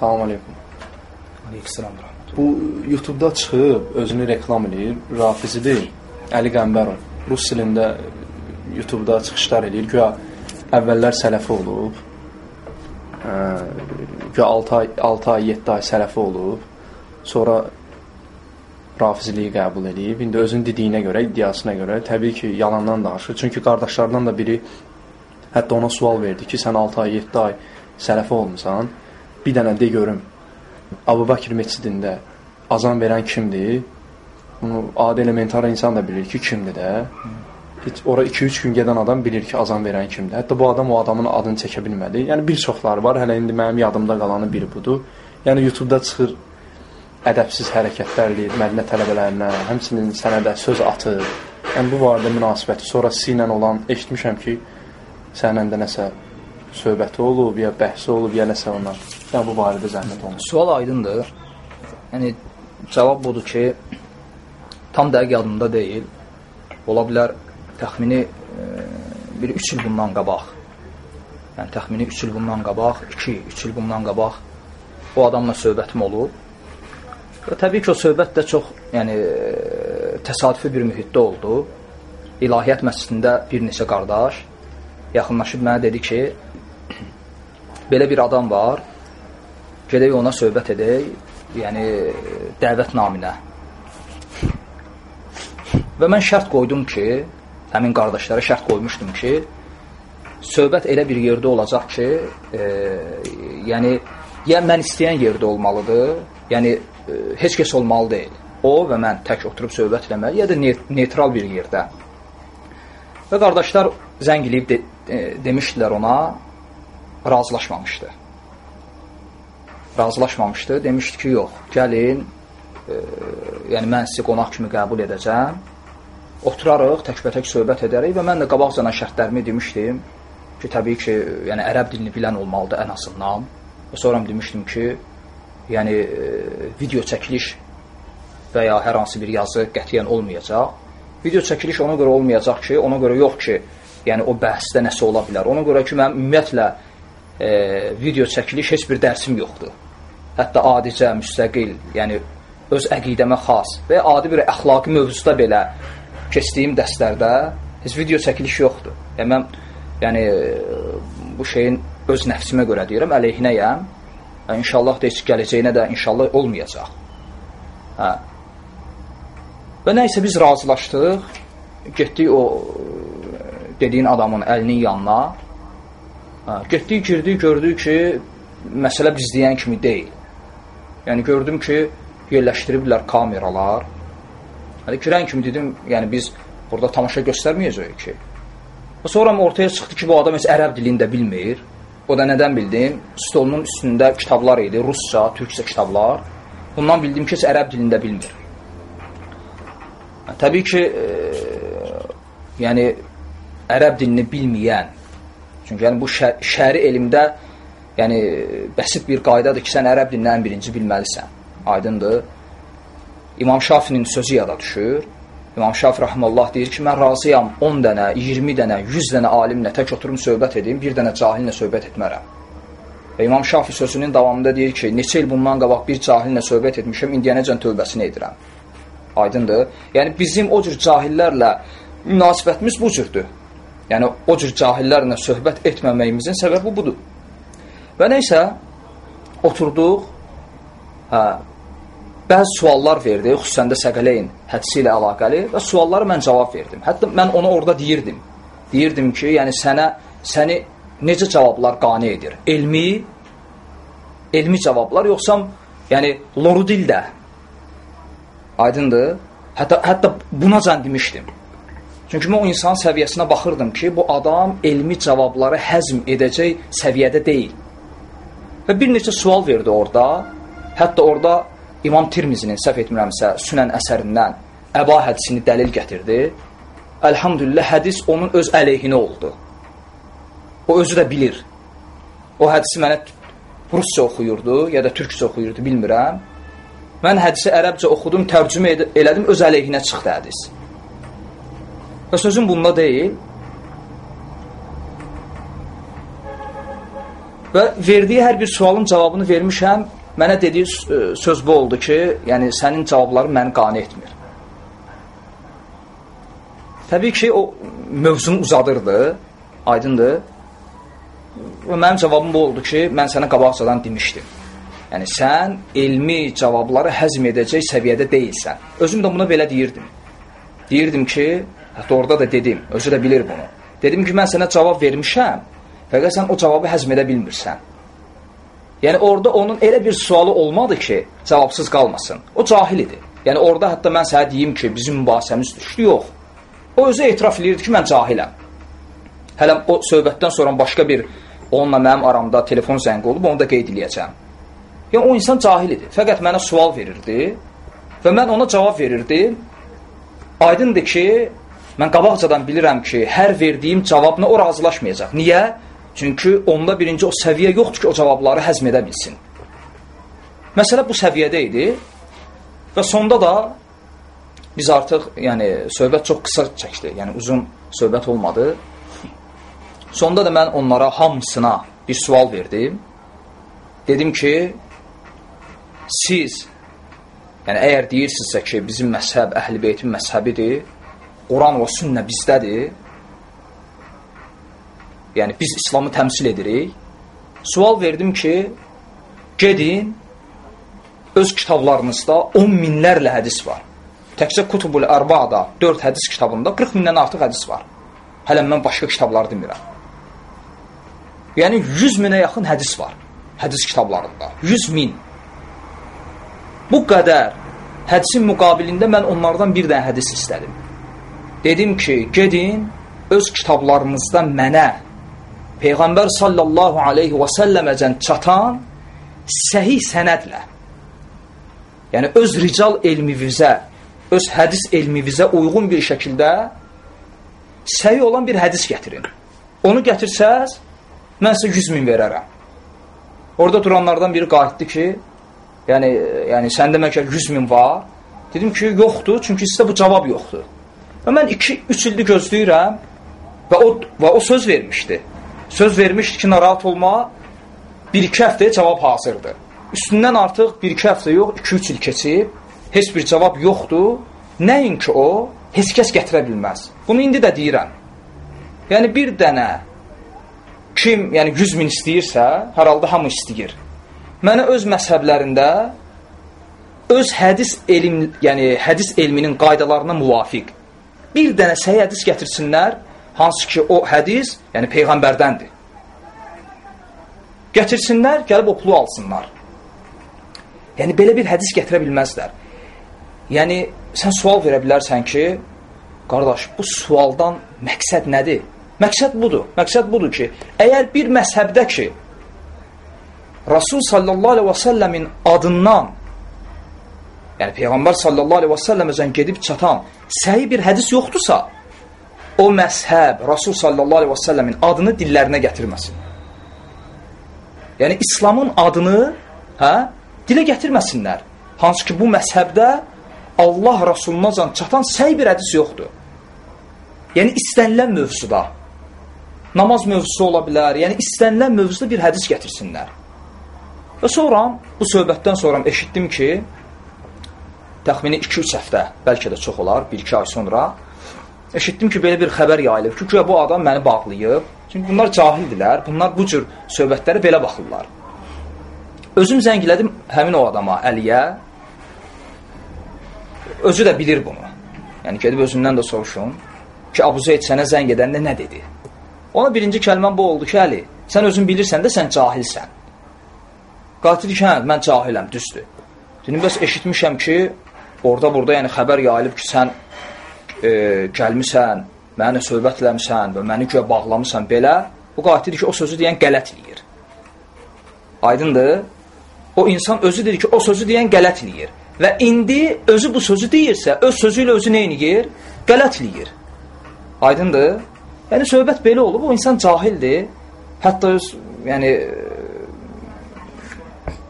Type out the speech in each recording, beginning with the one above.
Salam aleykum. Aleykümselam. Bu YouTube-da çıxıb özünü reklam eləyir, Rafizidir. Əli Qəmbərov. Rus dilində YouTube-da çıxışlar eləyir. Güya əvvəllər sələfi olub. Ə, güya 6 ay, 6 ay, 7 ay sələfi olub. Sonra Rafiziliyi qəbul edib. İndi özünün dediyinə görə, iddiasına görə təbii ki, yalandan danışır. Çünki qardaşlardan da biri hətta ona sual verdi ki, sən 6 ay, 7 ay sələfi olmusan. Bir dənə de görüm. Abu Bakr məscidində azan verən kimdir? Bunu adi elementar insan da bilir ki, kimdir də. Heç ora 2-3 gün gedən adam bilir ki, azan verən kimdir. Hətta bu adam o adamın adını çəkə bilmədi. Yəni bir çoxları var. Hələ indi mənim yadımda qalanı biri budur. Yəni YouTube-da çıxır ədəbsiz hərəkətlər eləyir Mədinə tələbələrinə, həmçinin sənədə söz atır. Yəni bu barədə münasibəti sonra sizlə olan eşitmişəm ki, səninlə də nəsə söhbəti olub, ya bəhsi olub, ya nəsə ona. Yəni bu barədə zəhmət olmuş. Sual aydındır. Yəni cavab budur ki, tam dəqiq yadımda deyil. Ola bilər təxmini e, bir 3 il bundan qabaq. Yəni təxmini 3 il bundan qabaq, 2-3 il bundan qabaq o adamla söhbətim olub. Və təbii ki, o söhbət də çox, yəni e, təsadüfi bir mühitdə oldu. İlahiyyat məscidində bir neçə qardaş yaxınlaşıb mənə dedi ki, belə bir adam var, gedək ona söhbət edək, yəni dəvət naminə. Və mən şərt qoydum ki, həmin qardaşlara şərt qoymuşdum ki, söhbət elə bir yerdə olacaq ki, e, yəni ya mən istəyən yerdə olmalıdır, yəni e, heç kəs olmalı deyil. O və mən tək oturub söhbət eləməli, ya da neytral bir yerdə. Və qardaşlar zəng eləyib de, e, demişdilər ona, razılaşmamışdı. Razılaşmamışdı, demişdi ki, yox, gəlin, e, yəni mən sizi qonaq kimi qəbul edəcəm, oturarıq, təkbətək söhbət edərik və mən də qabaqcadan şərtlərimi demişdim ki, təbii ki, yəni ərəb dilini bilən olmalıdır ən azından. Və sonra demişdim ki, yəni e, video çəkiliş və ya hər hansı bir yazı qətiyyən olmayacaq. Video çəkiliş ona görə olmayacaq ki, ona görə yox ki, yəni o bəhsdə nəsə ola bilər. Ona görə ki, mənim ümumiyyətlə e, video çəkiliş heç bir dərsim yoxdur. Hətta adicə, müstəqil, yəni öz əqidəmə xas və adi bir əxlaqi mövzuda belə keçdiyim dərslərdə heç video çəkiliş yoxdur. Yəni mən yəni bu şeyin öz nəfsimə görə deyirəm, əleyhinəyəm. Yəni, inşallah da heç gələcəyinə də inşallah olmayacaq. Hə. Və nəysə biz razılaşdıq. Getdik o dediyin adamın əlinin yanına. Hə, getdik, girdik, gördük ki, məsələ biz deyən kimi deyil. Yəni gördüm ki, yerləşdiriblər kameralar. Hələ girən kimi dedim, yəni biz burada tamaşa göstərməyəcəyik ki. Sonra ortaya çıxdı ki, bu adam heç ərəb dilini də bilmir. O da nədən bildim? Stolunun üstündə kitablar idi, rusca, türkçə kitablar. Bundan bildim ki, heç ərəb dilini də bilmir. Təbii ki, e, yəni ərəb dilini bilməyən, çünki yəni bu şər şəri elmdə yəni bəsit bir qaydadır ki, sən ərəb dilini ən birinci bilməlisən. Aydındır. İmam Şafinin sözü yada düşür. İmam Şafi rahmanullah deyir ki, mən razıyam 10 dənə, 20 dənə, 100 dənə alimlə tək oturum söhbət edim, bir dənə cahillə söhbət etmərəm. Və İmam Şafi sözünün davamında deyir ki, neçə il bundan qabaq bir cahillə söhbət etmişəm, indiyənəcən tövbəsini edirəm. Aydındır. Yəni bizim o cür cahillərlə münasibətimiz bu cürdür. Yəni o cür cahillərlə söhbət etməməyimizin səbəbi budur. Və nəysə oturduq. Hə, bəzi suallar verdi, xüsusən də Səqələyin hədisi ilə əlaqəli və suallara mən cavab verdim. Hətta mən ona orada deyirdim. Deyirdim ki, yəni sənə səni necə cavablar qane edir? Elmi elmi cavablar yoxsa yəni loru dildə? Aydındır? Hətta hətta buna can demişdim. Çünki mən o insan səviyyəsinə baxırdım ki, bu adam elmi cavabları həzm edəcək səviyyədə deyil. Və bir neçə sual verdi orada. Hətta orada İmam Tirmizinin səhv etmirəmsə, Sünən əsərindən Əba hədisini dəlil gətirdi. Əlhamdülillah hədis onun öz əleyhinə oldu. O özü də bilir. O hədisi mənə rusca oxuyurdu, ya da türkçə oxuyurdu, bilmirəm. Mən hədisi ərəbcə oxudum, tərcümə elədim, öz əleyhinə çıxdı hədis. Və sözüm bunda deyil. Və verdiyi hər bir sualın cavabını vermişəm. Mənə dediyi e, söz bu oldu ki, yəni sənin cavabların məni qane etmir. Təbii ki, o mövzunu uzadırdı, aydındır. Və mənim cavabım bu oldu ki, mən sənə qabaqcadan demişdim. Yəni, sən elmi cavabları həzm edəcək səviyyədə deyilsən. Özüm də buna belə deyirdim. Deyirdim ki, hətta orada da dedim, özü də bilir bunu. Dedim ki, mən sənə cavab vermişəm, fəqət sən o cavabı həzm edə bilmirsən. Yəni, orada onun elə bir sualı olmadı ki, cavabsız qalmasın. O cahil idi. Yəni, orada hətta mən sənə deyim ki, bizim mübahisəmiz düşdü, yox. O özü etiraf edirdi ki, mən cahiləm. Hələ o söhbətdən sonra başqa bir onunla mənim aramda telefon zəngi olub, onu da qeyd eləyəcəm. Yəni, o insan cahil idi. Fəqət mənə sual verirdi və mən ona cavab verirdim. Aydındır ki, mən qabaqcadan bilirəm ki, hər verdiyim cavabla o razılaşmayacaq. Niyə? Çünki onda birinci o səviyyə yoxdur ki, o cavabları həzm edə bilsin. Məsələ bu səviyyədə idi və sonda da biz artıq, yəni söhbət çox qısa çəkdi, yəni uzun söhbət olmadı. Sonda da mən onlara hamısına bir sual verdim. Dedim ki, siz, yəni əgər deyirsinizsə ki, bizim məzhəb əhl-i beytin məzhəbidir, Quran və sünnə bizdədir, yəni biz İslamı təmsil edirik, sual verdim ki, gedin, öz kitablarınızda 10 minlərlə hədis var. Təkcə Kutubul Ərbada 4 hədis kitabında 40 mindən artıq hədis var. Hələ mən başqa kitabları demirəm. Yəni 100 minə yaxın hədis var hədis kitablarında. 100 min. Bu qədər hədisin müqabilində mən onlardan bir dənə hədis istədim. Dedim ki, gedin öz kitablarınızda mənə Peyğəmbər sallallahu aleyhi və səlləməcən çatan səhih sənədlə yəni öz rical elmivizə öz hədis elmivizə uyğun bir şəkildə səhi olan bir hədis gətirin. Onu gətirsəz, mən sizə 100 min verərəm. Orada duranlardan biri qayıtdı ki, yəni, yəni səndə məlkə 100 min var. Dedim ki, yoxdur, çünki sizdə bu cavab yoxdur. Və mən 2-3 ildir gözləyirəm və o, və o söz vermişdi. Söz vermişdi ki, narahat olma, 1-2 həftəyə cavab hazırdır. Üstündən artıq 1-2 həftə yox, 2-3 il keçib, heç bir cavab yoxdur. Nəinki o, heç kəs gətirə bilməz. Bunu indi də deyirəm. Yəni bir dənə kim yəni 100 min istəyirsə, hər halda hamı istəyir. Mənə öz məzhəblərində öz hədis elm, yəni hədis elminin qaydalarına müvafiq bir dənə səhih hədis gətirsinlər, hansı ki o hədis, yəni peyğəmbərdəndir. Gətirsinlər, gəlib o pulu alsınlar. Yəni belə bir hədis gətirə bilməzlər. Yəni, sən sual verə bilərsən ki, qardaş, bu sualdan məqsəd nədir? Məqsəd budur. Məqsəd budur ki, əgər bir məzhəbdə ki, Rasul sallallahu aleyhi və səlləmin adından, yəni Peyğəmbər sallallahu aleyhi və səlləməzən gedib çatan səhi bir hədis yoxdursa, o məzhəb Rasul sallallahu aleyhi və səlləmin adını dillərinə gətirməsin. Yəni, İslamın adını hə, dilə gətirməsinlər. Hansı ki, bu məzhəbdə Allah Rasuluna çatan səy bir hədis yoxdur. Yəni istənilən mövzuda namaz mövzusu ola bilər. Yəni istənilən mövzuda bir hədis gətirsinlər. Və sonra bu söhbətdən sonra eşitdim ki, təxmini 2-3 həftə, bəlkə də çox olar, 1-2 ay sonra eşitdim ki, belə bir xəbər yayılıb ki, güya bu adam məni bağlayıb. Çünki bunlar cahildilər, bunlar bu cür söhbətlərə belə baxırlar. Özüm zənglədim həmin o adama, Əliyə, özü də bilir bunu. Yəni gedib özündən də soruşun ki, Abu Zeyd sənə zəng edəndə nə dedi? Ona birinci kəlməm bu oldu ki, Əli, sən özün bilirsən də sən cahilsən. Qatil ki, hə, mən cahiləm, düzdür. Dedim, bəs eşitmişəm ki, orada burada yəni xəbər yayılıb ki, sən e, gəlmisən, mənə söhbət eləmisən və məni güya bağlamısan belə, bu qatil ki, o sözü deyən qələt eləyir. Aydındır? O insan özü deyir ki, o sözü deyən qələt eləyir. Və indi özü bu sözü deyirsə, öz sözü ilə özü nə eləyir? Qələt eləyir. Aydındır? Yəni, söhbət belə olub, o insan cahildir. Hətta öz, yəni,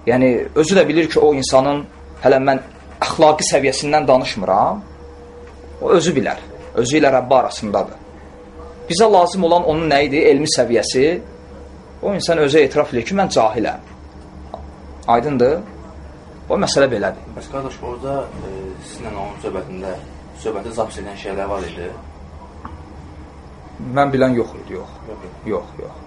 yəni, özü də bilir ki, o insanın, hələ mən əxlaqi səviyyəsindən danışmıram, o özü bilər. Özü ilə Rəbbi arasındadır. Bizə lazım olan onun nə idi? Elmi səviyyəsi O insan özə etiraf edir ki, mən cahiləm. Aydındır? O məsələ belədir. Bəs qardaş, orada e, sizinlə onun söhbətində söhbəti zaps edən şeylər var idi. Mən bilən yox idi, yox. Yox. Yox, yox.